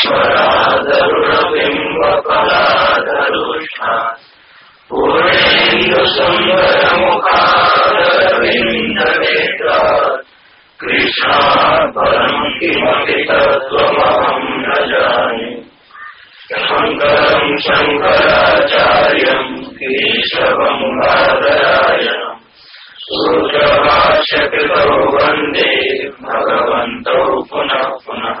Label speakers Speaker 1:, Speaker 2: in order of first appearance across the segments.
Speaker 1: ईश्वरादरुणबिम्बफलादरुष्ठा पूर्णेन्दुसुन्दरमुखादरविन्दनेत्रा कृष्णा परम् किमपि तत्त्वमहम् न जाने शङ्करम् शङ्कराचार्यम् केशवम् बादरायणम् सूत्रभाष्यकृतौ वंदे भगवन्तौ पुनः पुनः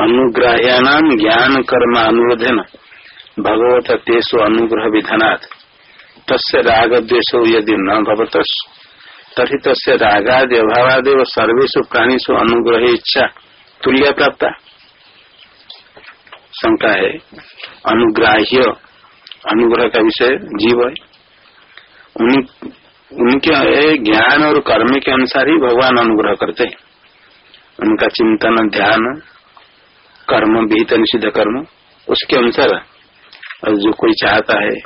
Speaker 2: अनुग्राह्यानाम ज्ञान कर्म अनुरोधन भगवत तेसु अनुग्रह विधानात् तस्य राग द्वेषो यदि न तरी तस्य रागादि अभावादेव सर्वेशु प्राणीसु अनुग्रह इच्छा तुल्य प्राप्त शंका है, अनुग्राह्य अनुग्रह का विषय जीव है। उनके ज्ञान और कर्म के अनुसार ही भगवान अनुग्रह करते हैं। उनका चिंतन, ध्यान, कर्म विहित निषिद्ध कर्म, उसके अनुसार और जो कोई चाहता है,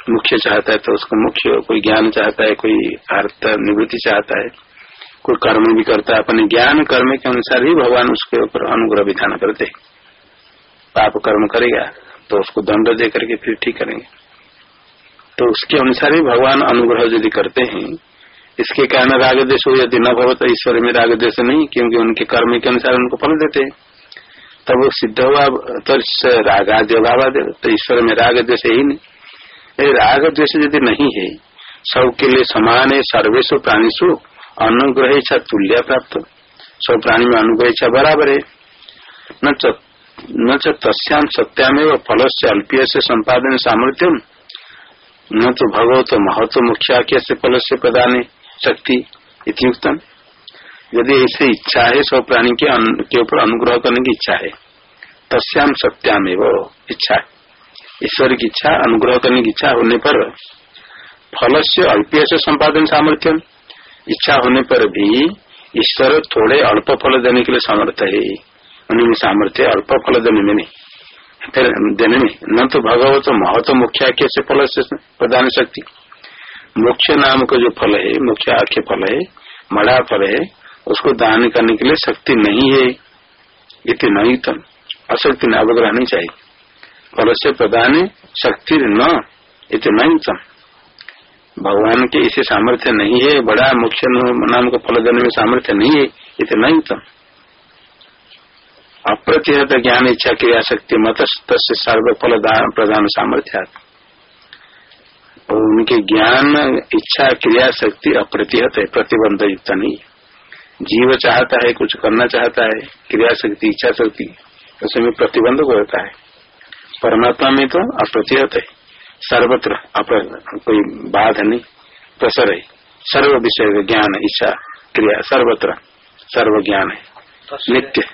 Speaker 2: मुख्य चाहता है तो उसको मुख्य, कोई ज्ञान चाहता है, कोई अर्थ निवृत्ति चाहता है, कोई कर्म भी करता है, अपने ज्ञान, कर्म के अनुसार ही भगवान उसके ऊपर अनुग्रह विधान करते पाप कर्म करेगा तो उसको दंड दे करके फिर ठीक करेंगे। तो उसके अनुसार ही भगवान अनुग्रह यदि करते हैं, इसके कारण राग देश यदि न भव तो ईश्वर में राग देश नहीं, क्योंकि उनके कर्म के अनुसार उनको फल देते हैं। तब वो सिद्ध हुआ तो रागाद्य अभाव तो ईश्वर में राग द्वेष ही नहीं। राग द्वेष यदि नहीं है, सबके लिए समान है सर्वेशु प्राणीशु अनुग्रह इच्छा तुल्य प्राप्त। सब प्राणी में अनुग्रह इच्छा बराबर है। न न तस्याम सत्यामेव फल से अल्पीय से संपादन सामर्थ्यम। न तो भगवत महत्व मुख्याख्य से फल से प्रदान शक्ति इतम यदि ऐसी इच्छा है सब प्राणी के ऊपर अनुग्रह करने की इच्छा है तस्याम सत्याम इच्छा ईश्वर की इच्छा, अनुग्रह करने की इच्छा होने पर फल से अल्पीय से संपादन सामर्थ्य इच्छा होने पर भी ईश्वर थोड़े अल्प फल देने के लिए समर्थ है। उनमें सामर्थ्य अल्प फल देने में नहीं। फिर देने में न तो भगवत महत्व मुख्य आख्य से फल से प्रदान शक्ति। मुख्य नाम का जो फल है, मुख्य आख्य फल है मड़ा फल है, उसको दान करने के लिए शक्ति नहीं है। इतनी नहीं तम अशक्ति न अवग्रह नहीं चाहिए। फल से प्रदान शक्ति न इतने नहीं तम भगवान के इसे सामर्थ्य नहीं है, बड़ा मुख्य नाम को फल देने में सामर्थ्य नहीं है इतने नहीं तम अप्रतिहत ज्ञान इच्छा क्रिया शक्ति मत सर्व फल प्रदान सामर्थ्या उनके ज्ञान इच्छा क्रिया शक्ति अप्रतिहत है प्रतिबंध युक्त नहीं। जीव चाहता है कुछ करना चाहता है क्रिया शक्ति इच्छा शक्ति उसमें प्रतिबंधक होता है। परमात्मा में तो अप्रतिहत है। सर्वत्र कोई बाध नहीं। प्रसर है। सर्व विषय ज्ञान इच्छा क्रिया सर्वत्र सर्व ज्ञान है नित्य।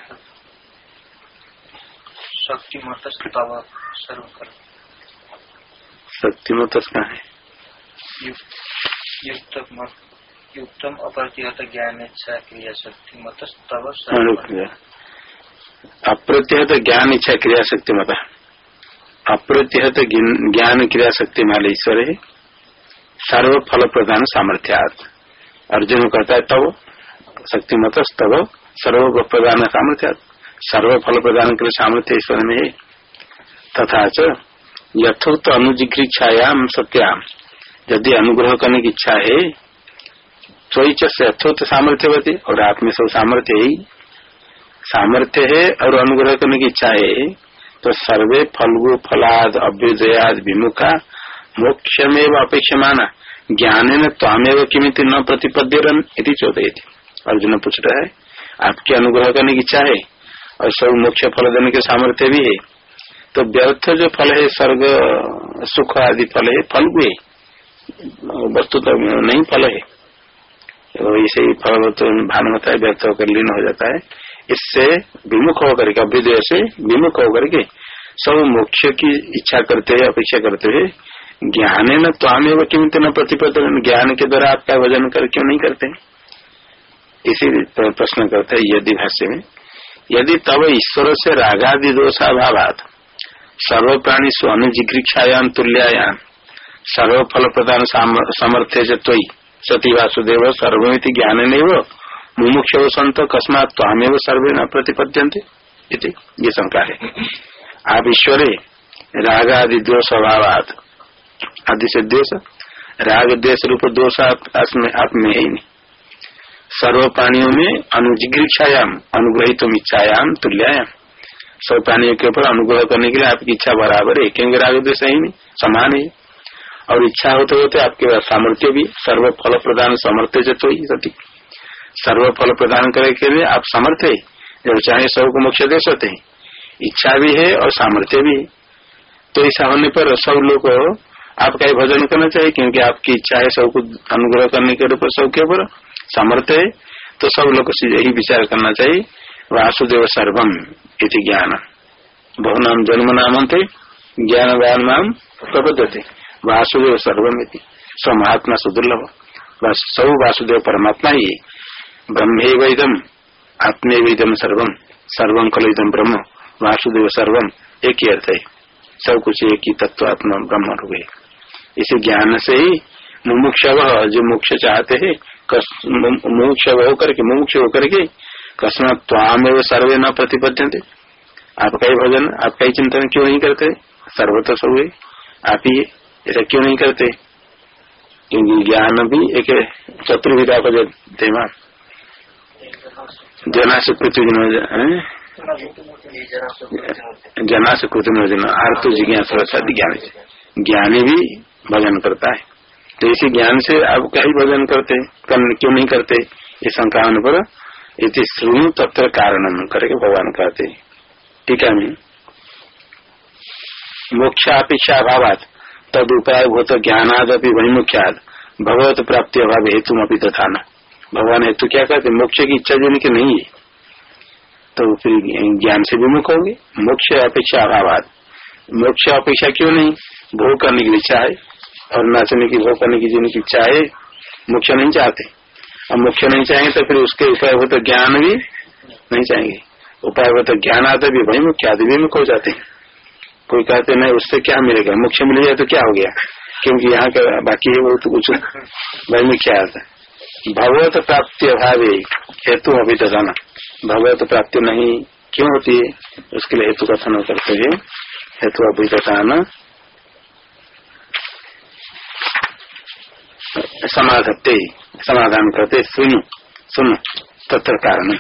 Speaker 2: शक्तिमत का है?
Speaker 3: युक्तम अप्रतिहत ज्ञान इच्छा क्रिया शक्ति मत तब
Speaker 2: अप्रतिहत ज्ञान इच्छा क्रिया शक्ति मत। अप्रतिहत ज्ञान क्रिया शक्ति माल ईश्वर है। सर्व फल प्रदान सामर्थ्यात अर्जुन कहता है तब शक्ति मत तब सर्व प्रदान सामर्थ्यात सर्व फल प्रदान के लिए सामर्थ्य ईश्वर में है। तथा च यथोक्त अनुजिघ्रिक्षायाम सत्याम यदि अनुग्रह करने की इच्छा है तो यथोक्त सामर्थ्य होती, और आप में सब सामर्थ्य ही सामर्थ्य है और अनुग्रह करने की इच्छा है तो सर्वे फलगु फलाद अभ्युदयाद विमुखा मोक्षमेव अपेक्षमाना। ज्ञान न तामेव किमित न प्रतिपद्य चौदह अर्जुन पूछ रहा है, आपके अनुग्रह करने की इच्छा है? और सब मोक्ष फल देने के सामर्थ्य भी है। तो व्यर्थ जो फल है, स्वर्ग, सुख आदि फल है, फल हुए। वस्तु तो नहीं फल है। वैसे ही फल तो भान होता है व्यर्थ होकर लीन हो जाता है। इससे विमुख होकर के, अभ्युदय से विमुख होकर के सब मोक्ष की इच्छा करते हैं, अपेक्षा करते हुए ज्ञान है न त्वामेव किमित न प्रतिपदन। ज्ञान के द्वारा आपका वज़न कर क्यों नहीं करते? इसी प्रश्न करते हैं यदि भाष्य में। यदि तब ईश्वर से रागादि दोषाभावात सर्व प्राणी स्वनु जिग्रीक्षायाम तुल्यायाम सर्व फल प्रदान समर्थे से सती वासुदेव सर्वमिति ज्ञान नहीं मुमुक्ष संत कस्मात त्वामेव सर्वे न प्रतिपद्यंते ये शंका है। आप ईश्वरे राग आदि दोष अभावात आदि से द्वेष राग द्वेष रूप दोष आप में ही नहीं सर्व प्राणियों में अनुजिगृक्षायाम अनुग्रहित इच्छायाम तुल्यायाम। सब प्राणियों के ऊपर अनुग्रह करने के लिए आपकी इच्छा बराबर है। क्योंकि राग द्वेष ही नहीं, समान है। और इच्छा होते होते आपके पास सामर्थ्य भी, सर्व फल प्रदान समर्थ से तो ही सती। सर्व फल प्रदान करने के लिए आप समर्थ है। जब चाहे सबको मोक्ष दे सकते हैं। इच्छा भी है और सामर्थ्य भी है। तो ऐसा होने पर सब लोग आपका भजन करना चाहिए, क्योंकि आपकी इच्छा है सबको अनुग्रह करने के ऊपर सबके ऊपर। सामर्थ्य है तो सब लोग यही विचार करना चाहिए, वासुदेव सर्वम इति ज्ञान। बहु नाम जन्म नाम थे ज्ञान व्यान नाम प्रबद्धते वासुदेव सर्वमिति स्व महात्मा सुदुर्लभ। बस सब वासुदेव परमात्मा ही। ब्रह्मे वैदम आत्मे वेदम सर्वम सर्वम खलुदम ब्रह्म, वासुदेव सर्वम एक ही अर्थ। है सब कुछ एक ही तत्व आत्मा ब्रह्म हो गए इसे ज्ञान से ही मुमुक्ष जो मोक्ष चाहते है मुमुक्ष होकर के, मुमुक्ष होकर के कस्म त्वाम एवं सर्वे न प्रतिपद्यंते आपका ही भजन आपका ही चिंतन क्यों नहीं करते? सर्वत सब आप ही ऐसा क्यों नहीं करते? क्योंकि ज्ञान भी एक चतुर्विधा को देते जना से पृथ्वी जना से कृत्रिम जना आर्थ जिज्ञासा ज्ञान। ज्ञानी भी भजन करता है। तो इसी ज्ञान से आप क्या ही भजन करते क्यों नहीं करते? इस संकान पर इति श्रृणु तत्व कारण करके भगवान कहते ठीक है मोक्षापेक्षा अभाव तद उपाय भूत वही मुख्याद भगवत प्राप्ति अभाव हेतु अभी तथा न। भगवान हेतु क्या कहते? मोक्ष की इच्छा जिनकी नहीं है। तो फिर ज्ञान से विमुख होंगे। मोक्ष अपेक्षा अभाव मोक्ष अपेक्षा क्यों नहीं? भोग करने की इच्छा है। और नाचने की, भोग करने की इच्छा है, मोक्ष नहीं चाहते। और मोक्ष नहीं चाहेंगे तो फिर उसके उपाय हो तो ज्ञान भी नहीं चाहेंगे। उपाय हो तो ज्ञान आता भी वही मुख्य आदि भी मुख हो जाते हैं। कोई कहते नहीं, उससे क्या मिलेगा? मोक्ष मिल गया तो क्या हो गया? क्योंकि यहाँ का बाकी है, वो तो कुछ वही मुख्य आता भगवत प्राप्ति अभाव हेतु अभी जाना भगवत प्राप्ति नहीं क्यों होती है? उसके लिए हेतु कथन करते हैं। हेतु अभी बताना समाधत्ते समाधान करते सुन सुन तत्र कारण।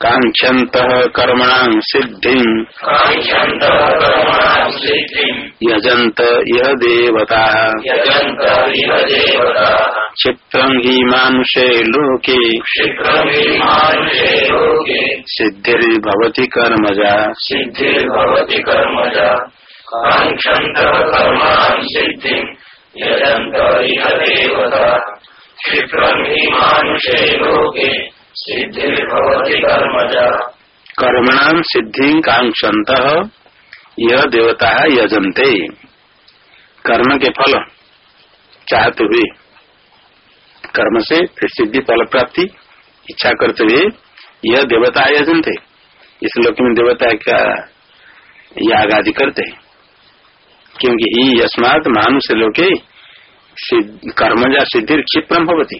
Speaker 2: कांक्षत कर्मणां सिद्धि। यजंत इह देवता। क्षिप्रं हि मानुषे लोके। सिद्धिर्भवती कर्मजा।
Speaker 1: सिद्धिर्भवति कर्मजा।
Speaker 2: कर्मणाम सिद्धि कांक्षत यह देवता यजंते कर्म के फल चाहते हुए, कर्म से फिर सिद्धि फल प्राप्ति इच्छा करते हुए यह देवता यजंते इस लोक में देवता का याग आदि करते हैं। क्योंकि ही यस्मात मानुष लोके कर्मजा सिद्धि क्षिप्रम भवती।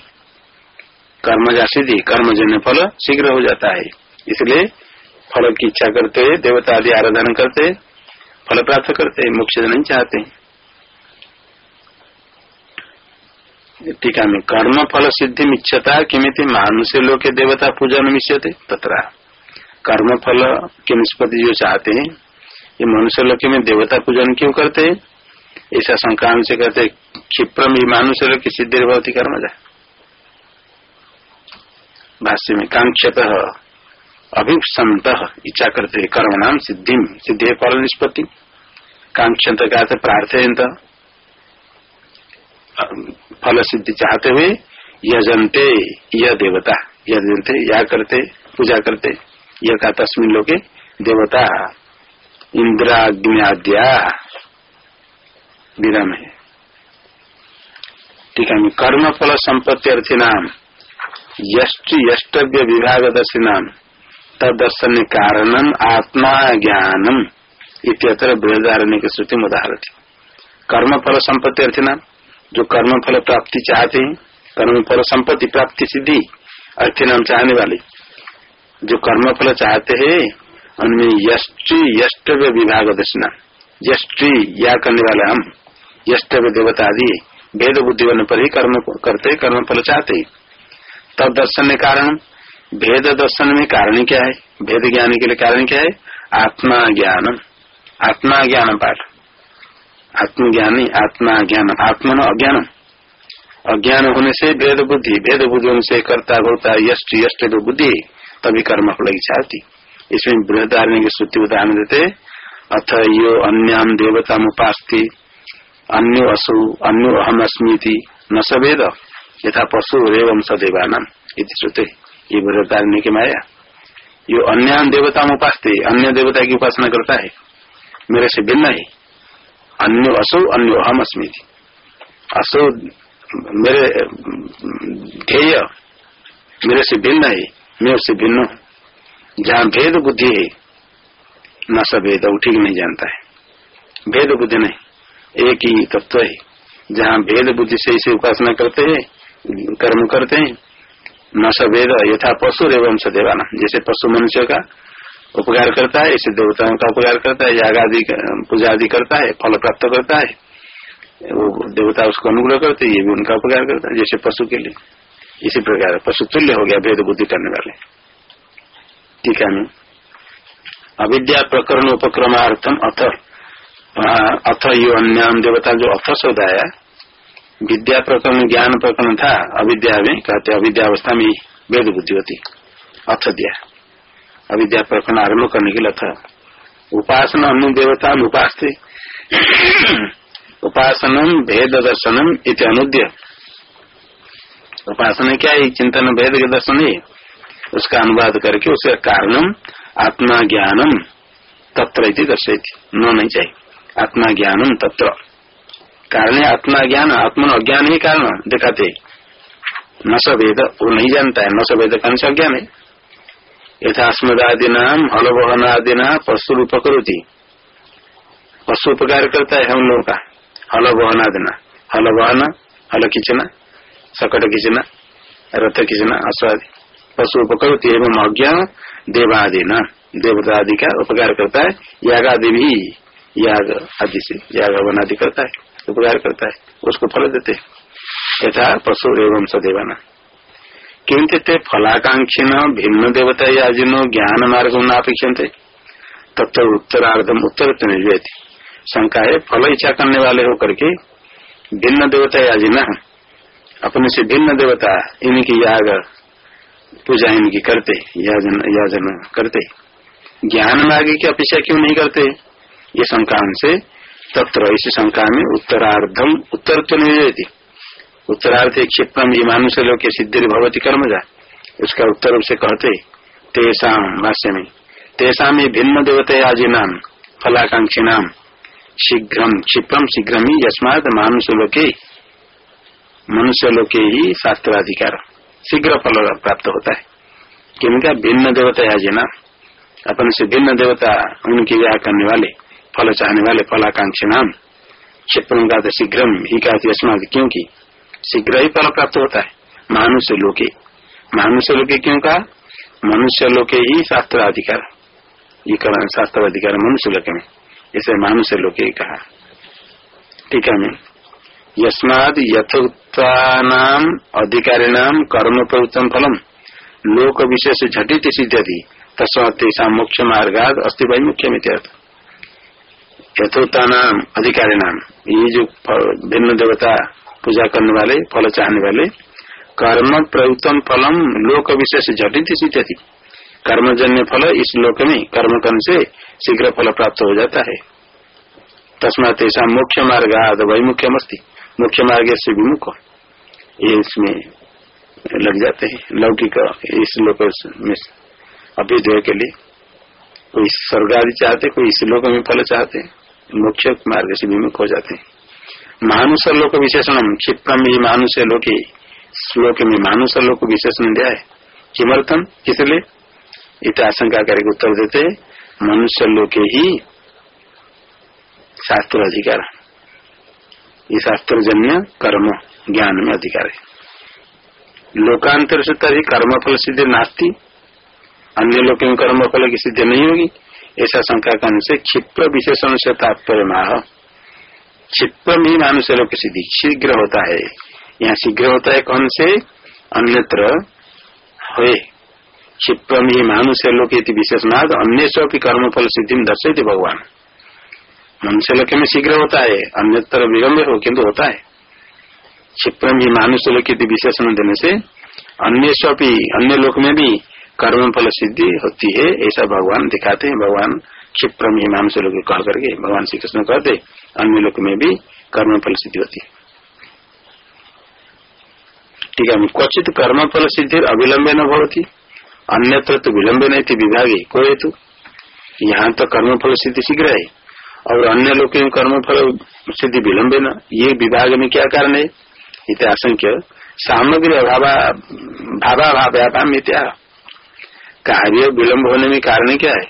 Speaker 2: कर्मजा सिद्धि, कर्मजन्य फल शीघ्र हो जाता है। इसलिए फल की इच्छा करते, देवता आदि आराधना करते, फल प्राप्त करते, मोक्ष नहीं चाहते। टीका में, कर्म फल सिद्धि मिच्छता किमित मानुष्य लोग के देवता पूजन मिश्यते तथा कर्म फल के निष्पत्ति जो चाहते हैं ये मनुष्य लोक में देवता पूजन क्यों करते हैं? ऐसा संक्रांत से कहते क्षिप्रम मानुष्य लोग की सिद्धि भवती कर्मजा भाष्य में, कांक्षत अभिसंत इच्छा करते कर्म नाम सिद्धि सिद्धि फल निष्पत्ति। कांक्षत का प्रार्थयंत फल सिद्धि चाहते हुए, यजनते यह देवता, यजनते, या करते, पूजा करते यह का तस्मिन लोके देवता। इंद्राग्निद्या विराम है। ठीक है कर्म फल संपत्ति अर्थी नाम यष्टव्य विभाग दर्शी नाम, तदर्शन कारणम आत्मा ज्ञानम इतर बृहदारण्य की श्रुति उदाहरण कर्म फल संपत्ति अर्थ नाम, जो कर्म फल प्राप्ति चाहते हैं कर्म फल संपत्ति प्राप्ति सिद्धि अर्थ नाम चाहने वाले, जो कर्म फल चाहते हैं उनमें यष्टि यष्टव्य विभाग दर्शना यष्टि या करने वाले हम यष्टव्य देवता आदि भेद बुद्धि बनने पर ही कर्म करते, कर्म फल चाहते। तब दर्शन के कारण, भेद दर्शन में कारण क्या है? भेद ज्ञान के लिए कारण क्या है? आत्मा ज्ञान आत्मा ज्ञान पाठ। आत्मज्ञानी आत्मा ज्ञान आत्मन अज्ञान अज्ञान होने से भेद बुद्धि भेद बुद्धि से करता होता यष्ट यष्ट बुद्धि, तभी कर्म फल इच्छा होती इसमें बृहदारण्य की श्रुति उदाहरण देते अथ यो अन्याम देवता मुपास्ती अन्यो असु, अन्यो अहम अस्मी न सवेद यथा पशु एवं सदैवान श्रुते। ये बृहदारण्य की माया। यो अन्य देवता उपासते अन्य देवता की उपासना करता है। मेरे से भिन्न है। अन्यो असो, अन्यो अहम अस्मी असो, मेरे ध्येय, मेरे से भिन्न है, मैं उससे भिन्न हूँ। जहाँ भेद बुद्धि है, न सभेद ठीक नहीं जानता है। भेद बुद्धि नहीं, एक ही तत्व है। जहाँ भेद बुद्धि से इसे उपासना करते हैं, कर्म करते हैं, न सवेद यथा पशु एवं सदेवाना जैसे पशु मनुष्य का उपकार करता है, इसे देवताओं का उपकार करता है, याग आदि पूजा आदि करता है, फल प्राप्त करता है, वो देवता उसको अनुग्रह करते ये भी उनका उपकार करता है, जैसे पशु के लिए। इसी प्रकार पशु तुल्य हो गया, भेद बुद्धि करने वाले। ठीक है अविद्या प्रकरण उपक्रमार्थम अथ अथ यो अन्याम देवता जो अथ शब्द आया विद्या प्रकरण, ज्ञान प्रकरण था, अविद्या में, कहते अविद्या अवस्था में वेद बुद्धि होती अथ दिया। अविद्या प्रकरण आरंभ करने के लिए था उपासना अन्य देवता उपास उपासनम भेद दर्शनम इत अनुद्य। उपासना क्या है? चिंतन भेद के दर्शन है। उसका अनुवाद करके उसका कारणम आत्मा ज्ञानम तत्र दर्शेती न नहीं चाहिए। आत्मा ज्ञानम तत्र। कारण है आत्मा ज्ञान आत्मा अज्ञान ही कारण दिखाते न सवेद वो नहीं जानता है। न सवेद कौन सा अज्ञान है। यथास्मदादि नाम हलवहन आदि ना पशु उपकृति पशु उपकार करता है हम लोगों का। हल बहन आदि ना हल बहन हल खींचना सकट खींचना रथ खींचना अश्वादि पशु उपकृति एवं अज्ञान देवादि न देवता आदि का उपकार करता है। याग आदि भी याग आदि से याग वन आदि करता है, उपकार करता है, उसको फल देते यथा पशु एवं सदैवाना। किंचित फलाकांक्षी न भिन्न देवता या जिनो ज्ञान मार्ग नापेक्षते तत्व उत्तरार्धम उत्तर शंका है, फल इच्छा करने वाले हो करके भिन्न देवता या जिन अपने से भिन्न देवता इनकी याग पूजा इनकी करते, याजन याजन करते। ज्ञान मार्ग की अपेक्षा क्यों नहीं करते? ये शंका से तत्र, इस शंका में उत्तरार्धम उत्तर तो नहीं रहती उत्तरार्थ क्षिप्रम ये मानुष लोग के सिद्धि भगवती कर्म जा उसका उत्तर से कहते, तेसाम भाष्य में तेसा में भिन्न देवते आजी नाम फलाकांक्षी नाम शीघ्र क्षिप्रम शीघ्र ही यस्मात मानुष लोके, मनुष्य लोके ही शास्त्राधिकार। शीघ्र फल प्राप्त होता है। किनका भिन्न देवता आजी नाम अपन से भिन्न देवता उनकी व्याह करने वाले, फल चाहने वाले, फलाकांक्षी नाम। क्षेत्र का शीघ्र ही कहती अस्माद क्योंकि शीघ्र ही फल प्राप्त होता है। मानुष्य लोके। मानुष्य लोके क्यों कहा? मनुष्य लोके ही शास्त्र अधिकार। ये शास्त्र अधिकार मनुष्य लोके में। इसे मानुष्य लोके ही कहा। ठीक है, मैं यस्माद यथोक्तानाम अधिकारिणाम कर्म प्रवृत्तम फलम। लोक विशेष झटित सिद्धि तस्मा तेषा मोक्ष मार्गाद अस्थि भाई मुख्य मित्यर्थ यथोता नाम अधिकारी नाम ये जो भिन्न देवता पूजा करने वाले फल चाहने वाले कर्म प्रवृत्तम फलम लोक विशेष झटित थी कर्मजन्य फल इस लोक में कर्म करने से शीघ्र फल प्राप्त हो जाता है। तस्मात ऐसा मुख्य मार्ग आद वही मुख्य मस्ती मुख्य मार्ग से विमुख ये इसमें लग जाते हैं। लौकिक इस लोक में अभ्युदय के लिए कोई स्वर्ग आदि चाहते, कोई इस लोक में फल चाहते मुख्य मार्ग से विमुख हो जाते हैं। मानुष लोक विशेषण क्षिप्रम ही मानुष लोक, श्लोक में मानुष लोक विशेषण दिया है। किमर्थम? किसलिए? इत आशंका करके उत्तर देते मनुष्य लोके ही शास्त्र अधिकार ये शास्त्र जन्य कर्म, ज्ञान में अधिकार है। लोकांतर से तभी कर्म फल सिद्धि नास्ती। अन्य लोग कर्म फल की सिद्धि नहीं होगी? ऐसा शंका करने से क्षिप्र विशेषण से तात्पर्य माह क्षिप्र ही मानुष्य लोग सिद्धि शीघ्र होता है। यहाँ शीघ्र होता है कौन से? अन्यत्र क्षिप्रम ही मानुष्य लोक विशेषणाद अन्य भी कर्म फल सिद्धि में दर्शे भगवान। मनुष्य लोक में शीघ्र होता है, अन्यत्र विलम्ब हो, किंतु होता है। क्षिप्रम ही मानुष्य लोक विशेषण देने से अन्य भी अन्य लोक में भी कर्म फल सिद्धि होती है, ऐसा भगवान दिखाते हैं। भगवान क्षिप्रम ही मानुष्य लोग कह करके भगवान श्री कृष्ण कहते अन्य लोक में भी कर्म फल सिद्धि होती है। ठीक है, क्वचित कर्म फल सिद्धि अविलंबे न भवती, अन्यत्र तो विलंब नहीं थी विभागी, कोई हेतु यहाँ तो कर्म फल सिद्धि शीघ्र है। और अन्य लोग कर्म फल सिद्धि विलंब न। ये विभाग में क्या कारण है? इत आशंक्य सामग्री अभाव, भावा भाव्यापाम इत्या कार्य विलंब होने में कारण क्या है?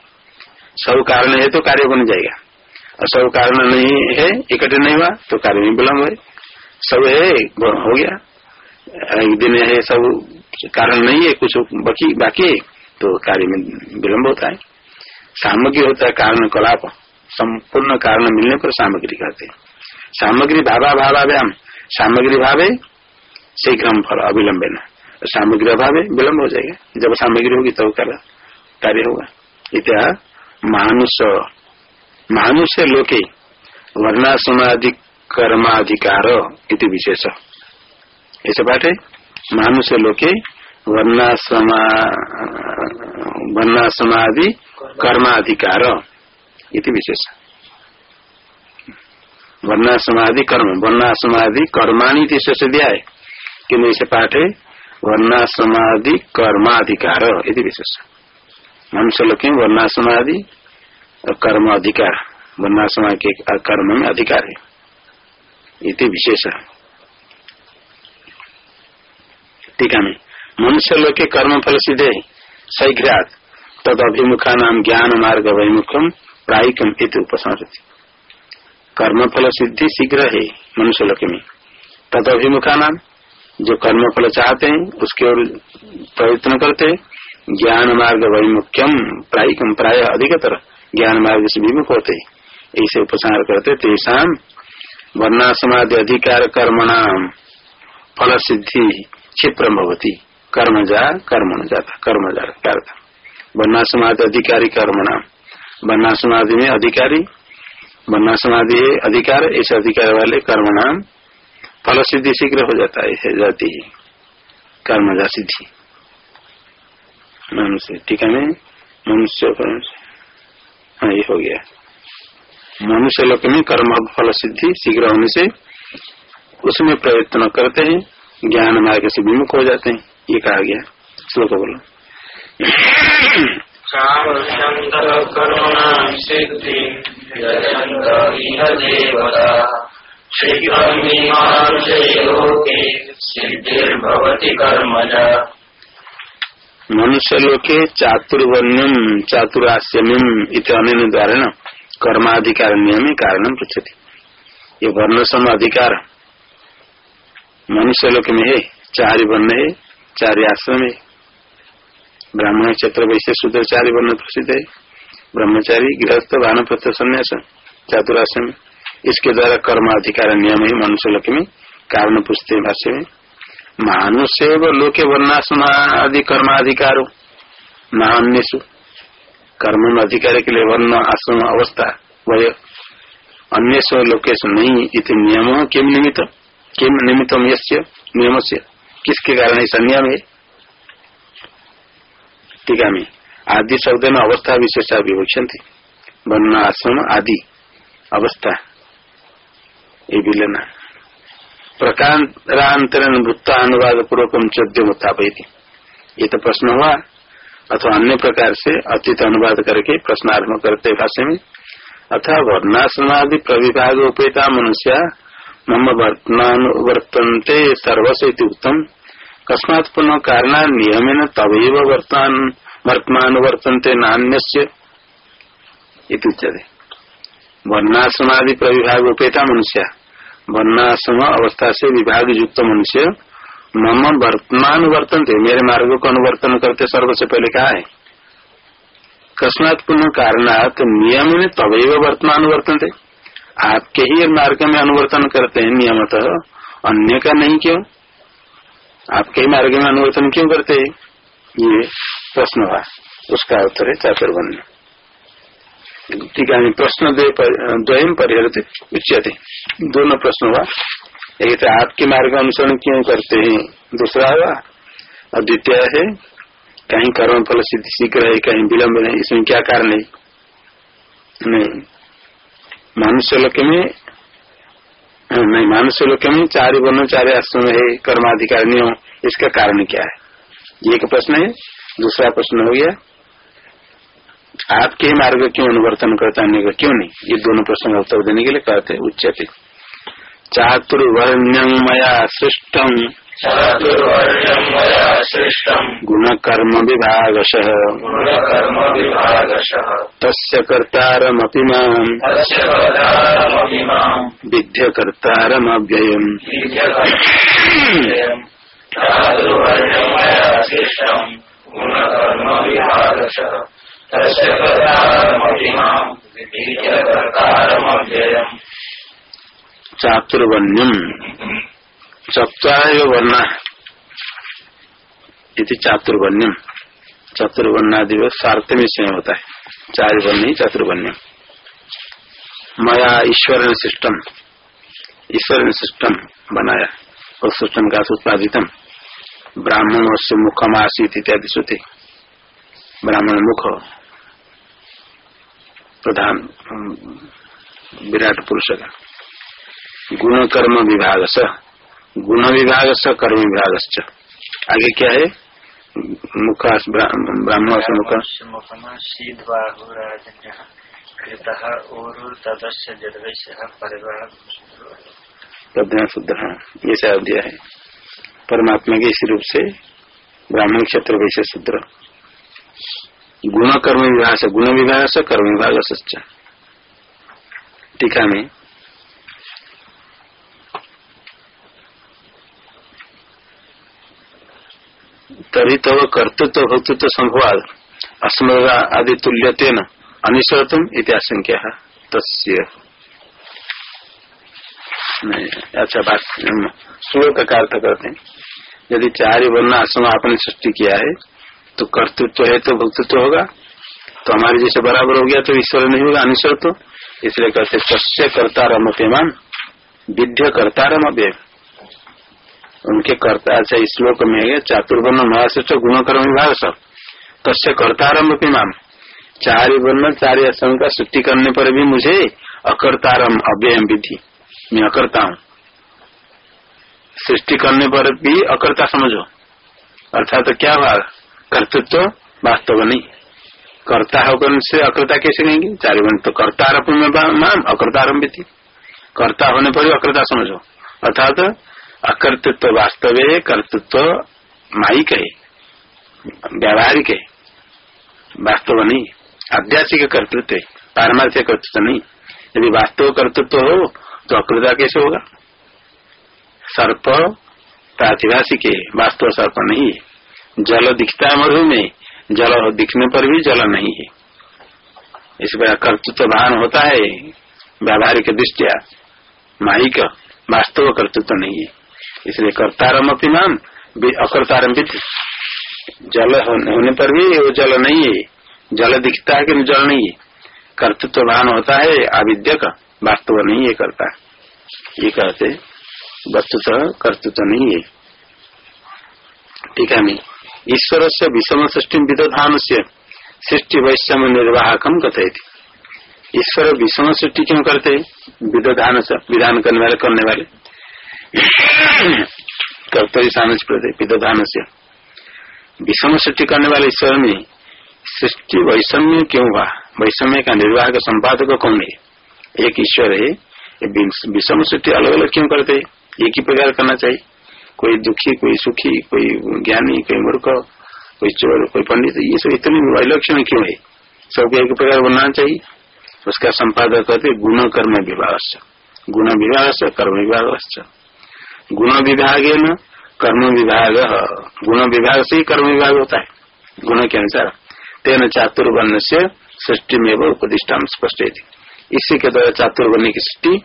Speaker 2: सब कारण है तो कार्य बन जाएगा। और सब कारण नहीं है, इकट्ठे नहीं हुआ तो कार्य में विलम्ब है। सब है, हो गया। एक दिन है, सब कारण नहीं है, कुछ बाकी बाकी तो कार्य में विलम्ब होता है। सामग्री होता है, कारण, कलाप। संपूर्ण कारण मिलने पर सामग्री कहते हैं। सामग्री भावा भावा भावाभ्याम सामग्री भावे शीघ्र फल अविलंबे न। सामग्री अभाव विलम्ब हो जाएगा। जब सामग्री होगी तब तो कार्य होगा। इत्या मानुष मानुष्य लोके वर्णाश्रमादि कर्माधिकार इति विशेष। ऐसे पाठ है। मानुष्य लोके वर्णाश्रमादि कर्माधिकार। इति विशेष। वर्णाश्रमादि कर्म वर्णाश्रमादि कर्माणी शेष दिया है किन्तु इसे पाठ? है वर्णाश्रमादि कर्माधिकार इति विशेष। मनुष्य लोग वर्णाश्रमादि कर्म अधिकार। वर्णाश्रमा के कर्म में अधिकार है। इति विशेष। टीका में मनुष्य लोग के कर्म फल सिद्धे। शीघ्रात तद अभिमुखा नाम ज्ञान मार्ग वैमुखम। प्रायिकम इत उपसंहति कर्म फल सिद्धि शीघ्र है मनुष्य लोक में तद अभिमुखा नाम जो कर्म फल चाहते हैं उसके ओर प्रयत्न करते ज्ञान मार्ग वैमुख्यम प्रायिकम प्राय अधिकतर ज्ञान मार्ग से विमुख होते ऐसे उपसंहार करते तेषाम वर्णासमाधि अधिकार कर्मणाम फल सिद्धि क्षिप्रम भवती कर्म जा कर्म जाता कर्म जा बन्ना समाधि अधिकारी कर्म बन्ना समाधि में अधिकारी बन्ना समाधि अधिकार ऐसे अधिकार वाले कर्म नाम फल सिद्धि शीघ्र हो जाता है जाती है कर्म जा सिद्धि मनुष्य, ठीक है मनुष्य हाँ ये हो गया। मनुष्य लोक में कर्म फल सिद्धि शीघ्र होने से उसमें प्रयत्न करते हैं, ज्ञान मार्ग से विमुख हो जाते हैं, ये कहा गया। श्लोक बोलो। मनुष्य लोके चातुर्वर्ण्यम चातुरास्यम इत अन्य द्वारा न कर्माधिकार नियम कारण पृछति ये वर्ण सम अधिकार। मनुष्य में है चार वर्ण है चार आश्रम है। ब्राह्मण क्षेत्र वैसे शुद्ध चार वर्ण प्रसिद्ध है। ब्रह्मचारी, गृहस्थ वान प्रत्य संन्यास में इसके द्वारा कर्म अधिकार नियम है मनुष्य लोक में कारण पूछते भाष्य में मानुष्य व लोके वर्णाश्रम आदि कर्माधिकार नान्यु कर्म में अधिकार के लिए वर्ण, आश्रम, अवस्था वह अन्य लोकेश नहीं इतने नियम किम निमित्त किम निमित्तम यस्य नियम से किसके कारण ऐसा नियम है? टीका में। आदि शब्द में अवस्था विशेषा विवक्षण थे वर्ण आश्रम आदि अवस्था। ये भी लेना प्रकारांतरण वृत्तानुवाद पूर्वक चौद्यम उत्थापित ये तो प्रश्न हुआ, अथवा अन्य प्रकार से अतीत अनुवाद करके प्रश्नार्थ करते भाष्य में, अथवा वर्णाश्रमादि प्रविभाग उपेता मनुष्य मम वर्तनते सर्वस्व उत्तम कस्मात पुनः कारण नियमेन तवैव वर्तमान वर्तमान वर्तनते नान्य वर्णाश्रमादि प्रविभाग उपेता मनुष्य। वर्णाश्रम अवस्था से विभाग युक्त मनुष्य। मम वर्तमान वर्तनते मेरे मार्ग को अनुवर्तन करते सर्व से पहले कहा है? कस्मात पुनः कारणात नियम में तवैव वर्तमान वर्तनते आपके ही मार्ग में अनुवर्तन करते हैं नियमतः। अन्य का नहीं क्यों? आपके ही मार्ग में अनुवर्तन क्यों करते हैं? ये प्रश्न हुआ उसका उत्तर है चातुर्वन्य ठीक है प्रश्न द्वयम परिहरते उच्यते। दोनों प्रश्न हुआ। एक तो आपके मार्ग अनुसरण क्यों करते हैं? दूसरा हुआ और द्वितीय है, कहीं कर्म फल सिद्धि शीघ्र है, कहीं विलम्ब नहीं, इसमें क्या कारण है? नहीं। मानुष्य लोक में, नहीं, मानुष्य लोक में चार वर्ण चार आश्रम है कर्माधिकार नियम इसका कारण क्या है? ये एक प्रश्न है। दूसरा प्रश्न हो गया आपके मार्ग क्यों अनुवर्तन करता है क्यों नहीं? ये दोनों प्रश्न का उत्तर देने के लिए कहते उच्चते। चातुर्वर्ण्यं मया सृष्टम्
Speaker 1: सृष्टम्
Speaker 2: गुणकर्म विभागशः तस्य कर्तारमपि माम्।
Speaker 1: मया सृष्टम् गुणकर्मविभागशः तस्य कर्तारमपि माम् विद्यकर्तारमव्ययम्
Speaker 2: चातुर्वर्ण्यम चतुर वर्ण इति चातुर्वर्ण्यम। चतुर्वर्णादि सार्थ में होता है। चार वर्ण ही चातुर्वर्ण्यम। मया ईश्वर ने सिस्टम ईश्वर ने सिस्टम बनाया। और सिस्टम का उत्पादितम ब्राह्मण से मुखम आसित इत्यादि श्रुति ब्राह्मण मुख प्रधान विराट पुरुष का। गुण कर्म विभाग स गुण विभाग स कर्म विभाग आगे क्या है? मुख ब्राह्मण से मुख। प्रज्ञा शुद्ध ये से अध्याय है। परमात्मा के इसी रूप से ब्राह्मण क्षेत्र वैसे शुद्र। गुण कर्म विभाग से, गुण विभाग से कर्म विभाग सच्चा। टीका में तभी तो कर्तृत्व भक्तृत्व संभवाद अस्मृत आदि तुल्य न अनिश्वरतम इत्याशंक्या तस्य। अच्छा बात श्लोक का अर्थ करते हैं। यदि चार वर्ण आश्रम आपने सृष्टि किया है तो कर्तृत्व है तो भक्तृत्व होगा। तो हमारे जैसे बराबर हो गया तो ईश्वर नहीं होगा, अनिश्वर तो। इसलिए कहते तस्य कर्ता रम अपेमान विद्य कर्ता रम अव्यय उनके कर्ता अच्छा श्लोक में है, चातुर्वर्ण महाश्रेष्ठ गुणकर्म विभाग सब तस्य कर्तारम माम चार वर्ण चार आश्रम का सृष्टि करने पर भी मुझे अकर्तारम अव्ययम विधि। मैं अकर्ता हूँ। सृष्टि करने पर भी अकर्ता समझो। अर्थात तो क्या हुआ? कर्तृत्व वास्तव नहीं। कर्ता होकर से अकर्ता कैसे कहेंगे? चार वर्ण तो कर्तारप में माम अकर्तारम थी कर्ता होने पर भी अकर्ता समझो। अर्थात अकर्तृत्व वास्तव है, कर्तृत्व माइक है, व्यावहारिक है। वास्तव नहीं। आध्यात्मिक कर्तृत्व है, पारमार्थिक कर्तृत्व नहीं। यदि वास्तव कर्तृत्व हो तो अकृता कैसे होगा? सर्प प्रातिभाषिक है, वास्तव सर्प नहीं है। जल दिखता है मरु में, जल दिखने पर भी जल नहीं है। इस पर कर्तृत्व भान होता है, व्यावहारिक दृष्टिया। माइक वास्तव कर्तृत्व नहीं है। इसलिए कर्तारम अपनी मान अकर्तारम जल होने पर भी वो जल नहीं है। जल दिखता है कि जल नहीं है। कर्तृत्व भान होता है अविद्य का वास्तव नहीं है करता ये कहते, वस्तुतः कर्तृत्व नहीं है। ठीक है नहीं ईश्वर से विषम सृष्टि विदधान से सृष्टि वैश्यम निर्वाहकम कथे ईश्वर विषम सृष्टि क्यों करते? विदधान से विधान करने वाले करने वाले। कर्तव्य सामने पितदान से विषम सृष्टि करने वाले ईश्वर में सृष्टि वैषम्य क्यों हुआ? वैषम्य का निर्वाह का संपादक कौन है? एक ईश्वर है विषम सृष्टि अलग अलग क्यों करते एक ही प्रकार करना चाहिए? कोई दुखी, कोई सुखी, कोई ज्ञानी, कोई मूर्ख, कोई चोर, कोई पंडित, ये सब इतने वैलक्षण क्यों है? सबको एक प्रकार बनना चाहिए। उसका संपादक कहते गुण कर्म विभाग गुण विभाग कर्म विभाग गुण विभाग है न, कर्म विभाग गुण विभाग से ही कर्म विभाग होता है। गुण के अनुसार, तेन चातुर्वर्ण से सृष्टि में वो उपदिष्टान स्पष्ट इसी के द्वारा चातुर्वर्ण की सृष्टि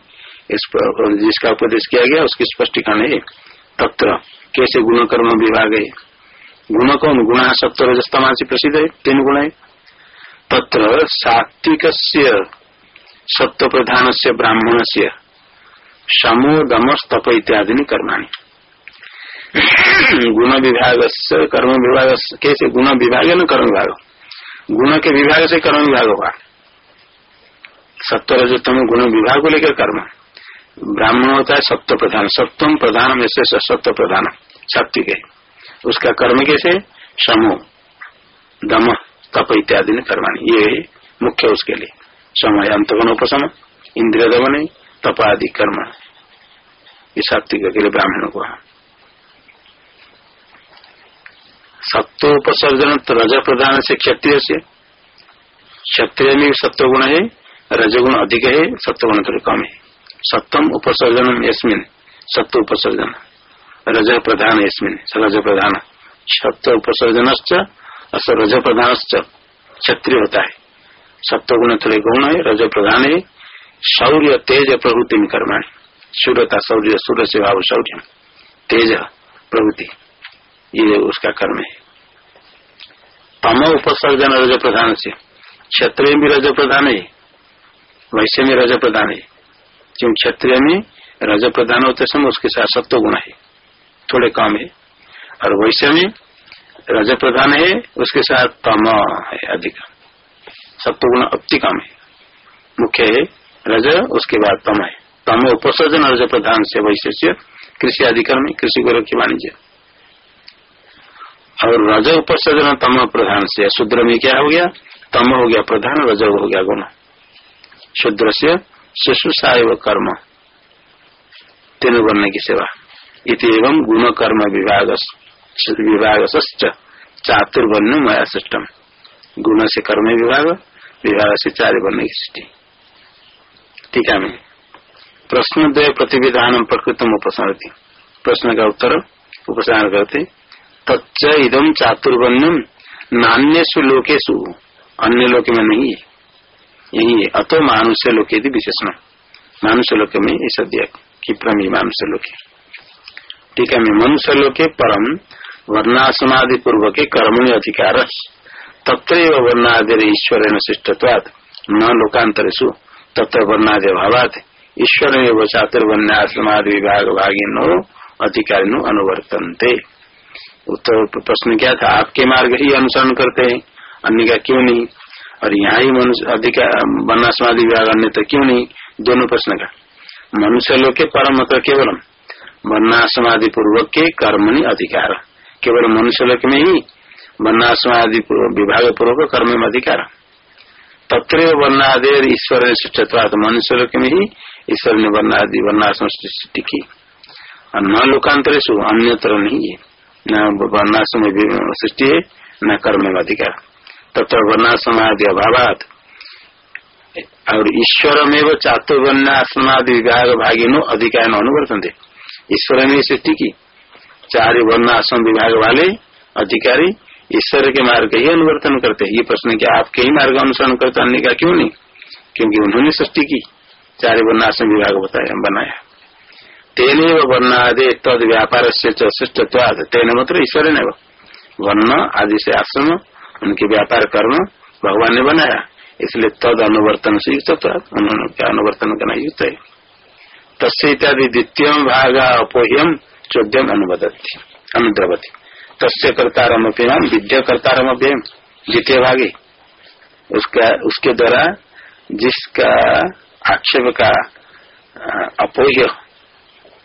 Speaker 2: जिसका उपदेश किया गया, उसकी स्पष्टीकरण है। तत्र कैसे गुण कर्म विभाग है? गुण कौन गुण सत्य रजस्तमा से प्रसिद्ध है, तीन गुण है। तत्र सात्विक सत्व प्रधान से ब्राह्मण से समो दमस, तप इत्यादि कर्माणी। गुण विभाग कर्म विभाग कैसे गुण विभाग है न कर्म विभाग? गुण के विभाग से कर्म विभाग होगा। सत्य रजतम गुण विभाग को लेकर कर्म। ब्राह्मण होता है सत्य प्रधान। सप्तम प्रधान में से सत्य प्रधान सात्विक है उसका कर्म कैसे? समूह, दम, तप इत्यादि ने कर्माणी ये मुख्य उसके लिए। समय अंतगुण उपशम इंद्रिय दमन तप आदि कर्म। ये सात्विक के लिए ब्राह्मण को सत्वोपसर्जन, रज प्रधान से क्षत्रिय से। क्षत्रिय में सत्व गुण है। रजगुण अधिक है सत्वगुण थोड़ी कम है। सप्तम उपसर्जन यस्मिन सत्व उपसर्जन। रज प्रधान यस्मिन, रज प्रधान। सत्व उपसर्जन रज प्रधान क्षत्रिय होता है। सत्वगुण थोड़े गुण है, रज प्रधान है। शौर्य, तेज प्रभुति में कर्माणी। सूर्यता शौर्य सूर्य से भाव शौर्य तेज प्रभुति, ये उसका कर्म है। तम उपसर्जन रज प्रधान से। क्षत्रिय भी रज प्रधान है। वैश्य में रज प्रधान है। क्यों क्षत्रिय में रज प्रधान होते समय उसके साथ सत्व गुण है। थोड़े कम है। और वैश्य में रज प्रधान है, उसके साथ तम है अधिक। सत्व गुण अति कम है। मुख्य है, रज, उसके बाद तम है। तम उपसर्जन रज प्रधान से वैश्य कृषि अधिकार में कृषि को रखी वाणिज्य। और रज उपसर्जन तम प्रधान से, शूद्र में क्या हो गया? तम हो गया प्रधान, रज हो गया गुण। शूद्र से शिशुषा एवं कर्म। तीन वर्ण की सेवा। इत एवं गुण कर्म विभाग विभाग चातुर्वर्ण मया सिस्टम गुण से कर्म विभाग विभाग से चार वर्ण की सृष्टि टीका में प्रश्न द्वय प्रतिविधान प्रकृतम उपसंहति प्रश्न का उत्तर उपसारण करते। तच्च इदम चातुर्वण्यम नान्यु लोकेशु अन्य लोक में नहीं है। यही अतो मानुष्य लोके विशेषण। मानुष्य लोक में ऐसा दिया। क्षिप्रम मानुष्य लोके ठीक है मनुष्य लोके परम वर्णाश्रमादि पूर्व के कर्मणि अधिकार। तत्र वर्णादि ईश्वर शिष्टत्वाद न लोकांतरेशु तत्र वर्णादि अभावात। ईश्वर चातुर्वर्णाश्रमादि विभाग भागिनो अधिकारिणो अनुवर्तनते। उत्तर प्रश्न क्या था? आपके मार्ग ही अनुसरण करते हैं। अन्य का क्यों नहीं? और यहाँ ही मनुष्य अधिक बन्ना समाधि विभाग अन्य तो क्यों नहीं? दोनों प्रश्न का। मनुष्य लोग के परम मतलब केवल बन्ना समाधि पूर्वक के कर्मणि अधिकार। केवल मनुष्य लोक में ही बन्ना समाधि विभाग पूर्वक कर्म में अधिकार। तत्र वर्णादि ईश्वर ने शिष्टत्वाद मनुष्य लोक में ही ईश्वर ने वर्णादि वर्णाश्रम सृष्टि की। और न लोकांतरेश अन्यत्र नहीं है। न वर्णाश्रम सृष्टि है, न कर्म में अधिकार। तथा वर्णाश्रम आदि अभाव और ईश्वर में वो चातुर्वर्णाश्रमादि विभाग भागिनो अधिकार अनुवर्तन थे ईश्वर ने सृष्टि की। चार वर्ण वर्णाश्रम विभाग वाले अधिकारी ईश्वर के मार्ग ही अनुवर्तन करते ये प्रश्न क्या आपके ही मार्ग अनुसरण करते अन्य का क्यों नहीं? क्योंकि उन्होंने सृष्टि की। चार वर्णाश्रम विभाग बताया बनाया। तेन वर्णादे तद व्यापार से शिष्टत्वाद तेन मतलब ईश्वर ने वर्ण आदि से आश्रम उनके व्यापार कर्म भगवान ने बनाया। इसलिए तद अनुवर्तन से युक्त उन्होंने अनुवर्तन करना युक्त है? तस्य इत्यादि द्वितीय भाग अपोह्यम चौद्यम अनुबदती अनुद्रवती। तस्य अभियान विद्या कर्तारम अभियम द्वितीय भागे। उसका, उसके द्वारा जिसका आक्षेप का अपोह्य,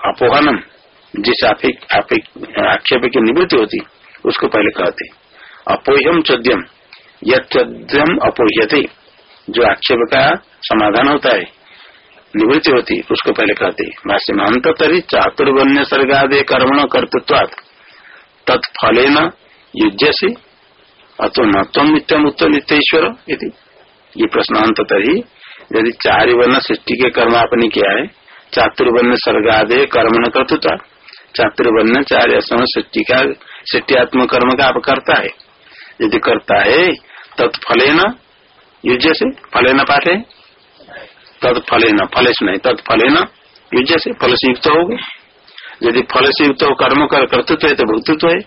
Speaker 2: अपोहनम, जिस आक्षेप की निवृत्ति होती, उसको पहले कहते अपोह्यम चौद्यम यह चौद्यम अपोह्यते। जो आक्षेप का समाधान होता है, निवृत्ति होती, उसको पहले कहते भाष्य अंत तरी चातुर्वन्य सर्गादे कर्मण कर्तृत्वात्। तत्फल युज्य से अतो न नित्यम उत्तर नित्य ईश्वर ये प्रश्न अंत तरी यदि चार वर्ण सृष्टि के कर्म आपने किया है, चातुर्वर्ण सर्गादे कर्म न कर्तृत्व चातुर्वर्ण चार सृष्टि का, सृष्टियात्मक कर्म का आप करता है। यदि करता है तत्फले न युज्य से फले न पाठे न फले से नहीं तत्फले न युज्य से फल से युक्त हो गए। यदि फल से युक्त हो कर्म कर कर्तृत्व है तो भक्तृत्व है।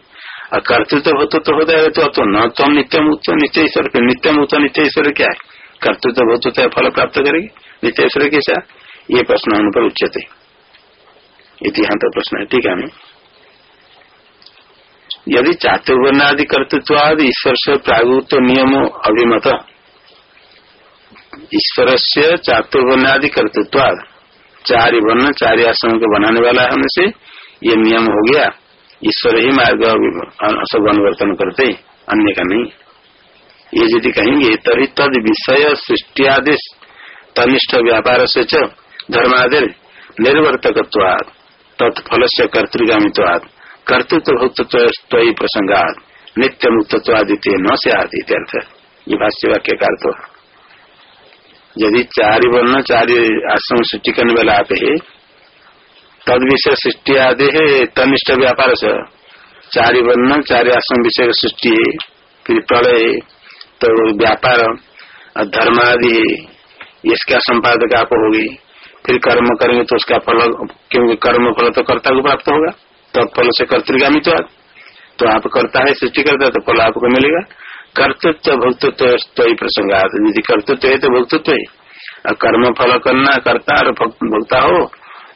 Speaker 2: और कर्तृत्व भक्तृत्व होता है तो, तो न तो नित्य मुक्त नित्य ईश्वर नित्य मुक्त नित्य ईश्वर क्या है? कर्तृत्व भक्तृत्व है फल प्राप्त करेगी। नित्य ईश्वर कैसा? ये प्रश्न उन पर उच्चते इतिहास प्रश्न है ठीक है यदि चातुर्वर्ण आदि कर्तृत्व आदि ईश्वर से प्रागुत्व नियमो अभिमत। ईश्वर से चातुर्वर्ण आदि कर्तृत्व चार वर्ण चार आश्रम के बनाने वाला है उनसे ये नियम हो गया। ईश्वर ही मार्ग सब अनुवर्तन करते अन्य का नहीं। ये यदि कहेंगे तभी तद विषय सृष्टि आदेश तनिष्ठ व्यापार से धर्मादि निर्वर्तकवाद तत्फल से कर्तृगामित्वाद कर्तृत्व भुक्तत्व प्रसंगात नित्य मुक्तत्वादित्य न से आदि ये भाष्य वाक्य का अर्थ यदि चार वर्ण, चार आश्रम सृष्टि करने वाला आते है तद विषय सृष्टि आदि है, तनिष्ठ व्यापार से। चार वर्ण, चार आश्रम विषय सृष्टि है, फिर प्रलय तो व्यापार धर्म आदि इसका संपादक आप होगी। फिर कर्म करेंगे तो उसका फल, क्योंकि कर्म फल तो कर्ता को प्राप्त होगा। तो फल से कर्तृगामी तो आप तो आप करता है, सृष्टि करता है तो फल आपको मिलेगा। कर्तृत्व, भक्तत्व तो ही प्रसंगात यदि कर्तृत्व है तो भक्तत्व है। और कर्म फल करना, करता और भक्ता हो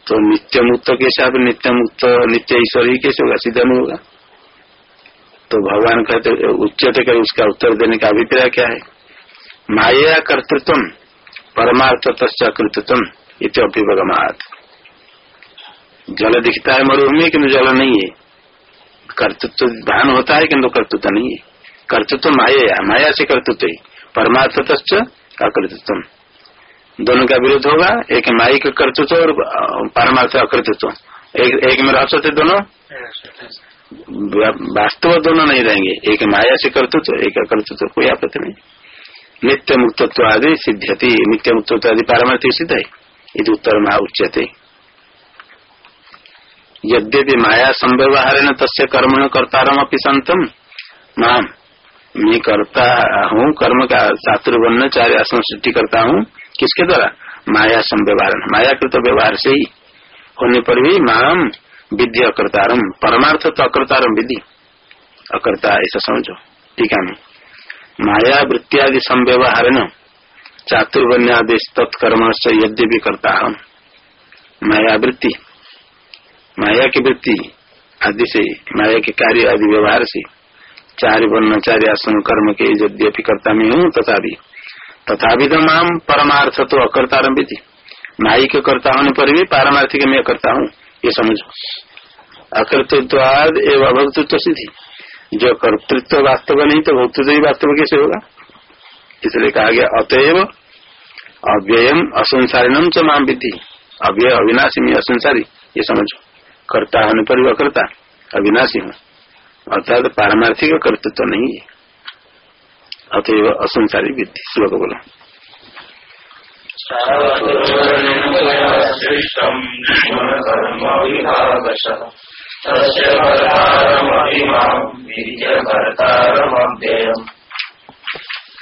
Speaker 2: तो नित्य मुक्त कैसे आप नित्य मुक्त नित्य ईश्वर ही कैसे होगा सीधा नहीं होगा। तो भगवान कहते उच्चते कर, उसका उत्तर देने का अभिप्राय क्या है? माया कर्तृत्व परमार्थ तस्कृतत्व इत अभ्युपगमात जल दिखता है मरुभूमि किन्तु जल नहीं है। कर्तृत्व भान होता है किन्तु कर्तृत्व नहीं है। कर्तृत्व माया माया से कर्तृत्व परमार्थ अकृतत्व। दोनों का विरोध होगा एक माई का कर्तृत्व और परमार्थ अकृतत्व एक, एक में रह सकते दोनों? वास्तव दोनों नहीं रहेंगे। एक माया से कर्तृत्व एक कर्तृत्व कोई आपत्ति नहीं। नित्य मुक्तत्व आदि सिद्ध्यति। नित्य मुक्तत्व आदि पारमार्थिक सिद्ध है। यदि उत्तर में उच्यते यद्यपि माया संव्यवहार न तस्य कर्मण कर्तारम अपनी संतम माम मैं करता हूँ, कर्म का चातुर्वर्ण चार आसन सृष्टि करता हूँ। किसके द्वारा? माया संव्यवहार माया कृत व्यवहार से ही। होने पर भी माम विधि अकर्तारम, परमार्थ तो अकर्तारम विधि अकर्ता, ऐसा समझो। ठीक है माया वृत्तियादि संव्यवहार न चातुर्वन्यादेश तत्कर्म से यद्य भी करता हम माया वृत्ति। माया की वृत्ति आदि से माया के कार्य आदि व्यवहार से, चार वर्ण, चार आसन, कर्म के यद्यपि कर्ता में हूँ तथा भी तथा भी तो माम परमार्थ तो अकर्ता थी माई के कर्ता होने पर भी पारमार्थिक मैं करता हूँ, ये समझो। अकर्तृत्वाद एवं अभक्तृत्व सिद्धि। जो कर्तृत्व वास्तव नहीं तो भक्तृत्व ही वास्तव कैसे होगा? इसलिए कहा गया, अतएव अव्ययम असंसारिणम च माम विधि अव्यय अविनाशी में असंसारी, ये समझो। कर्ता होने पर भी अकर्ता अविनाशी हूँ। अर्थात पारमार्थिक कर्तृत्व तो नहीं है। अतएव असंसारी विद्धि श्लोक बोलो।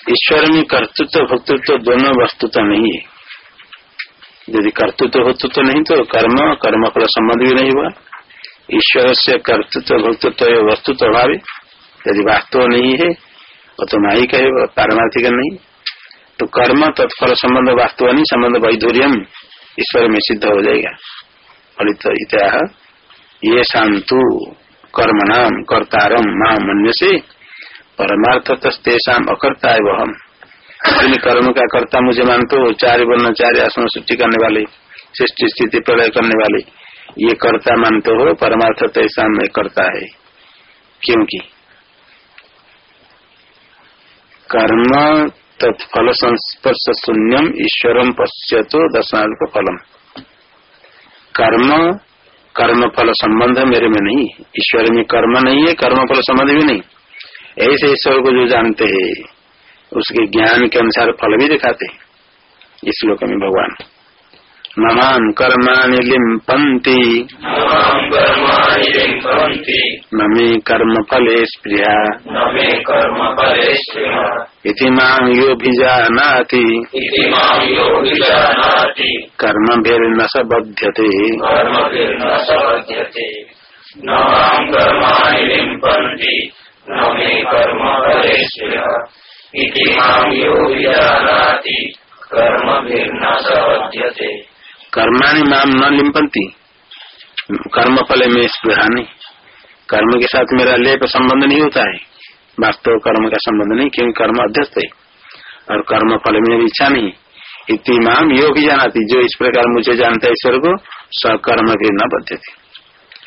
Speaker 2: ईश्वर में कर्तृत्व भक्तृत्व दोनों वस्तुता नहीं है। यदि कर्तृत्व भक्तृत्व नहीं तो कर्म कर्म फल संबंध भी नहीं हुआ। ईश्वर से कर्तृत्व भक्तृत्व वस्तुत्व भावी। यदि वास्तव नहीं है वो तो माही कहे पारमार्थिक नहीं। तो कर्म, तत्फल संबंध वास्तव नहीं संबंध, वैधुर्यम ईश्वर में सिद्ध हो जाएगा। फलित इत्या ये शांतु कर्म नाम कर्तारम माँ मन्य से परमार्थ तेषाम अकर्ता है वह हम कर्म का कर्ता मुझे मानते हो, चार वर्ण चार आसन सृष्टि करने वाले, सृष्टि स्थिति प्रलय करने वाले, ये कर्ता मानते हो, परमार्थ तो ऐसा में करता है। क्योंकि कर्म तत्फल संस्पर्श शून्यम ईश्वरम पश्यतो दर्शनाल्प फलम। कर्म कर्म फल संबंध मेरे में नहीं, ईश्वर में कर्म नहीं है कर्म फल संबंध भी नहीं। ऐसे ईश्वर को जो जानते हैं। उसके ज्ञान के अनुसार फल भी दिखाते इस श्लोक में भगवान, नमाम कर्मा लिम्पन्ति
Speaker 1: नमाम कर्माणि लिम्पन्ति।
Speaker 2: न मे कर्म फले
Speaker 1: कर्म स्पृहा
Speaker 2: इति माँ योऽभिजानाति।
Speaker 1: इति माँ यो विजानाति
Speaker 2: कर्मभिर्न स बध्यते
Speaker 1: कर्मभिर्न स बध्यते न माँ कर्माणि लिम्पन्ति। न मे कर्म स्पृहा इति माँ यो विजानाति। कर्मभिर्न स बध्यते
Speaker 2: कर्माणि माम न लिम्पन्ति। कर्म फल में स्पृहा नहीं। कर्म के साथ मेरा लेप संबंध नहीं होता है। वास्तव कर्म का संबंध नहीं, क्योंकि कर्म अध्यस्त है। और कर्म फल में इच्छा नहीं। इति माम योग जानाती जो इस प्रकार मुझे जानता है ईश्वर को सकर्म भी न बध्यते।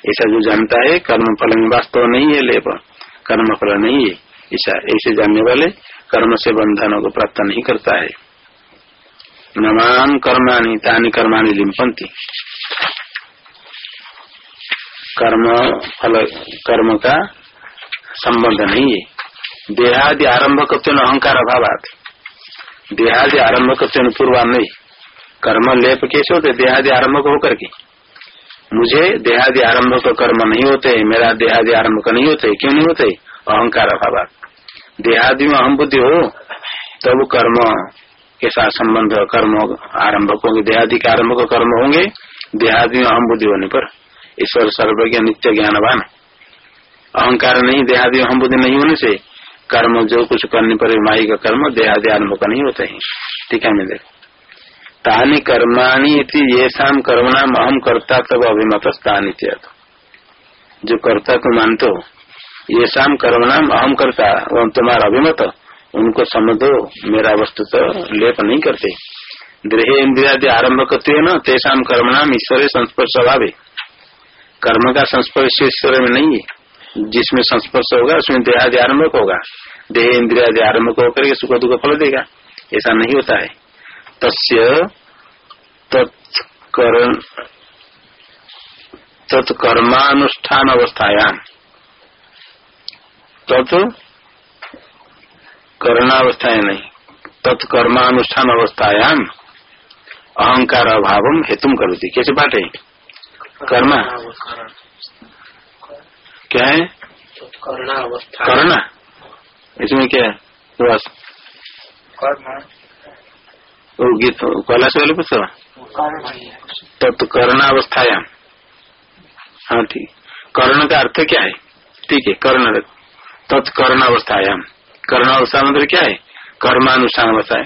Speaker 2: ऐसा जो जानता है, कर्म फल में वास्तव नहीं है, लेप। कर्म फल नहीं है। ऐसा ऐसे जानने वाले कर्म से बंधनों को प्राप्त नहीं करता है। नमान कर्माणि, तानी कर्माणि लिम्पन्ति। कर्म फल, कर्म का संबंध नहीं है। देहादि आरंभ करते अहंकार अभाव देहादि आरंभ करते पूर्वा नहीं कर्म लेप कैसे होते देहादि आरंभ होकर के। मुझे देहादि आरंभ को कर्म नहीं होते, मेरा देहादि आरंभ का नहीं होते, क्यों नहीं होते? अहंकार अभाव देहादि में अहम बुद्धि हो, तब कर्म के साथ संबंध, कर्म आरंभक होंगे। देहादि के आरंभ कर्म होंगे, देहादि में अहम बुद्धि होने पर। ईश्वर सर्वज्ञ, नित्य ज्ञानवान। अहंकार नहीं, देहादि में अहम बुद्धि नहीं होने से कर्म, जो कुछ करने पर माई का कर्म, देहादि आरंभ का नहीं होता है। ठीक है, मैं तानी कर्माणी ये शाम कर्म नाम अहम करता तब अभिमत स्थानी जो कर्ता को मानते हो ये शाम कर्म नाम अहम करता तुम्हारा अभिमत, उनको समझो, मेरा वस्तु तो लेप नहीं करते। गृह इंद्रिया आरंभ करते है ना तेसाम कर्म नाम ईश्वर संस्पर्श स्वभाव कर्म का संस्पर्श ईश्वर में नहीं है। जिसमें संस्पर्श होगा, उसमें देहादि आरंभ होगा। देह इंद्रिया आरंभ होकर सुख दुख फल देगा। ऐसा नहीं होता है। तस्य तत्कर्मानुष्ठान अवस्थायाम तत् करणावस्थाएँ नहीं तत्कर्मानुष्ठान अवस्थायाम अहंकार अभाव हेतु करती। कैसे बाटे कर्म। क्या है? करना इसमें क्या है? बस वो गीत कैलाश वाले पूछो। तत्कर्णावस्थायाम हाँ ठीक। कर्ण का अर्थ क्या है? ठीक है कर्ण तत्कर्णावस्थायाम कर्णावस्था मतलब क्या है? कर्मानुष्ठान अवस्था है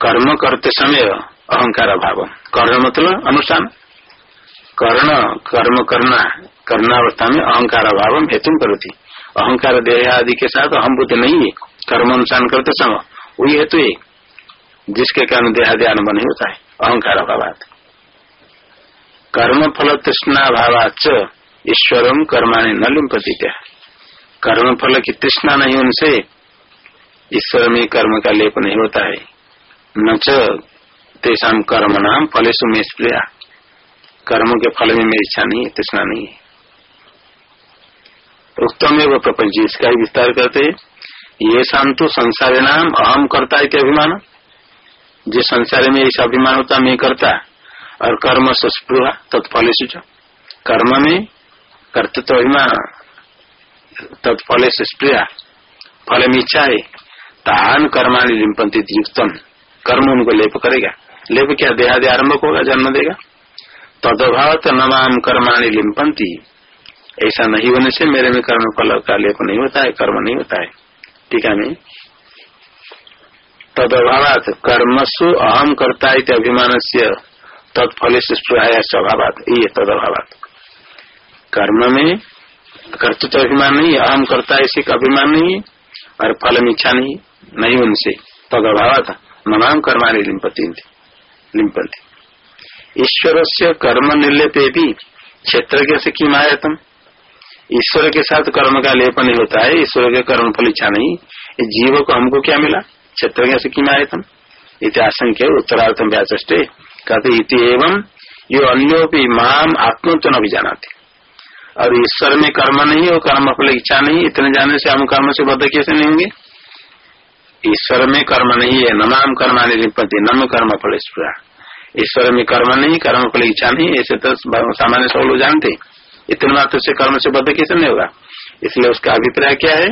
Speaker 2: कर्म करते समय अहंकार अभाव कर्ण मतलब अनुष्ठान। कर्ण कर्म करना कर्णावस्था में अहंकार अभाव हेतु करती। अहंकार देह आदि के साथ अहम बुद्ध नहीं है। कर्म अनुष्ठान करते समय वही हेतु है। जिसके कारण देहादि आरम्भ नहीं होता है। अहंकार अभाव कर्म फल तृष्णा भावाच ईश्वरम कर्माणी न लिम्पति कर्म फल की तृष्णा नहीं उनसे, ईश्वर में कर्म का लेप नहीं होता है। न तेषा कर्म नाम फलेशु कर्म के फल में मेरी इच्छा नहीं है, तृष्णा नहीं है। उत्तम एवं प्रपंच, इसका ही विस्तार करते ये शाम तो संसार नाम अहम करता है अभिमान। जो संसार में ऐसा अभिमान होता मैं करता। और कर्म सुस्पृहा तत्फल कर्म में कर्तृत्व अभिमान। तत्फल से स्प्रिया फल में इच्छा है तान कर्माणी लिम्पंती युक्तम कर्म उनको लेप करेगा। लेप क्या देहादि आरंभ होगा, जन्म देगा? तदभाव नमाम कर्माणी लिम्पंती ऐसा नहीं होने से मेरे में कर्म फल का लेप नहीं होता है, कर्म नहीं होता है। ठीक है, मैं? तदभावात कर्मसु अहम करता है अभिमान से तत्फल से स्वभावात। ये तदभावात। कर्म में कर्तृत्व तो अभिमान नहीं, अहम करता है का अभिमान नहीं है और फल में इच्छा नहीं नहीं उनसे। तदभावात नमाम कर्माणी लिम्पति लिम्पति ईश्वर से कर्म निर्लेपे भी क्षेत्र कैसे की मायातम ईश्वर के साथ कर्म का लेपन होता है ईश्वर के कर्म फल इच्छा नहीं। जीव को हमको क्या मिला? क्षेत्र कैसे की मायातम इतिहास उत्तरार्थम व्याचे कहते एवं यो अन्योपी माम आत्मत्व न भी जानाते और ईश्वर में कर्म नहीं हो कर्म फल इच्छा नहीं इतने जाने से हम कर्म से बद्ध कैसे नहीं होंगे ईश्वर में कर्म नहीं है नमाम कर्मानि निपति नम कर्म फल ईश्वर में कर्म नहीं, कर्म फल इच्छा नहीं, ऐसे तो सामान्य सब लोग जानते इतने मात्र से कर्म से बद्ध कैसे नहीं होगा? इसलिए उसका अभिप्राय क्या है?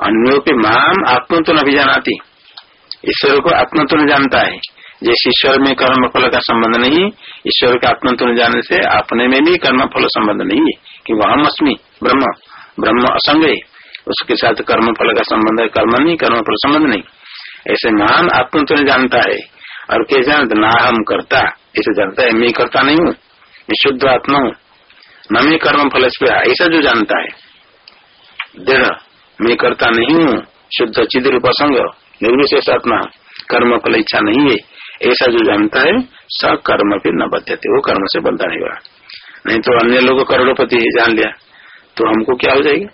Speaker 2: अन्यों के माम आत्मत्व न भी जानाती ईश्वर को आत्मत्व न जानता है। जैसे ईश्वर में कर्म फल का संबंध नहीं ईश्वर का आत्मत्व जाने से अपने में भी कर्म फल संबंध नहीं है। कि वह हम अस्मी, ब्रह्म ब्रह्म असंग। उसके साथ कर्म फल का संबंध है, कर्म नहीं, कर्म फल संबंध नहीं। ऐसे महान आत्मत्व जानता है, और कैसे जानते ना हम करता ऐसे जानता है, मैं करता नहीं हूँ, मैं शुद्ध आत्मा हूँ। न मैं कर्म फल ऐसा जो जानता है। दृढ़ मैं करता नहीं हूँ, शुद्ध चिद रूप संग निर्विशेष आत्मा। कर्म फल इच्छा नहीं है, ऐसा जो जानता है, स कर्म फिर न बध्यते, वो कर्म से बंधा नहीं हुआ। नहीं तो अन्य लोग करोड़पति है जान लिया। तो हमको क्या हो जाएगा?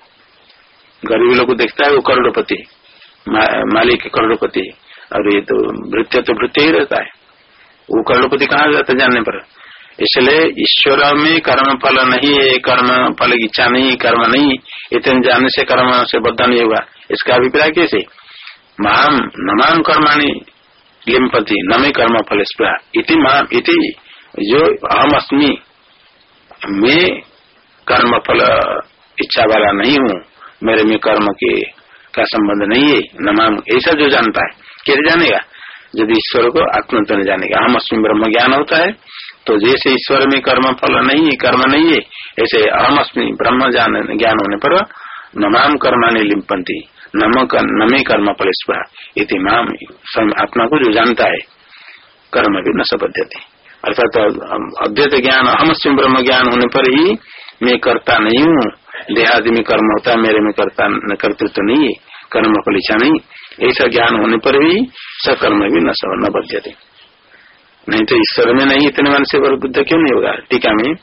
Speaker 2: गरीब लोग देखता है वो करोड़पति मा, मालिक करोड़पति और ये तो वृत्य तो वृत्य ही रहता है। वो करोड़पति कहाँ जाता है जानने पर? इसलिए ईश्वर में कर्म फल नहीं है कर्म फल की इच्छा नहीं कर्म नहीं। इतने जानने से कर्म से बद्ध नहीं होगा। इसका अभिप्राय कैसे? महान नमाम कर्माणी लिम्पति न में कर्म फल इति माम इति जो अहम अस्मी मैं कर्म फल इच्छा वाला नहीं हूँ। मेरे में कर्म के का संबंध नहीं है? न मान ऐसा जो जानता है। कैसे जानेगा? जब ईश्वर को आत्मत्व जानेगा। हम अस्मी ब्रह्म ज्ञान होता है तो जैसे ईश्वर में कर्म फल नहीं है, कर्म नहीं है, ऐसे अहम अस्मी ब्रह्म ज्ञान होने पर नमाम कर्मानी लिम्पंती नमे कर्म फल इति माम आत्मा को जो जानता है, कर्म भी न सबद्यते अर्थात अद्वैत ज्ञान अहम ब्रह्म ज्ञान होने पर ही मैं करता नहीं हूँ। देहादि में कर्म होता है, मेरे में करता, कर्तृत्व नहीं है, कर्म फल नहीं। ऐसा ज्ञान होने पर भी सकर्म भी न न बद्यते नहीं तो ईश्वर में नहीं, इतने मन से बुद्ध क्यों नहीं होगा? टीका में।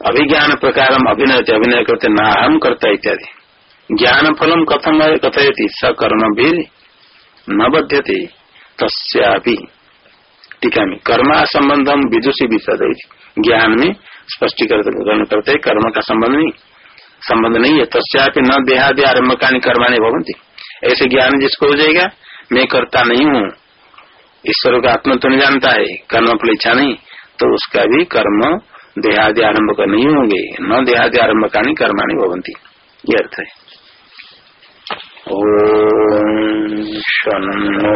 Speaker 2: अभिज्ञान प्रकार अभिनय अभिनय करते ना हम करता इत्यादि। ज्ञान फलम कथम कथयति स कर्म भी न बध्यते, तस्यापि। टीका में कर्मा संबंधम विदुषी विषद ज्ञान में स्पष्टीकरण करते कर्म का संबंध नहीं। संबंध नहीं है, तस्यापि न देहादि आरंभ का कर्माणी भवंती ऐसे ज्ञान जिसको हो जाएगा, मैं करता नहीं हूँ। ईश्वर का आत्मा तो नहीं जानता है, कर्म फल इच्छा नहीं तो उसका भी कर्म देहादि आरंभ का नहीं होंगे। न देहादि आरंभ का कर्माणी भवंती ये अर्थ है। शन्नो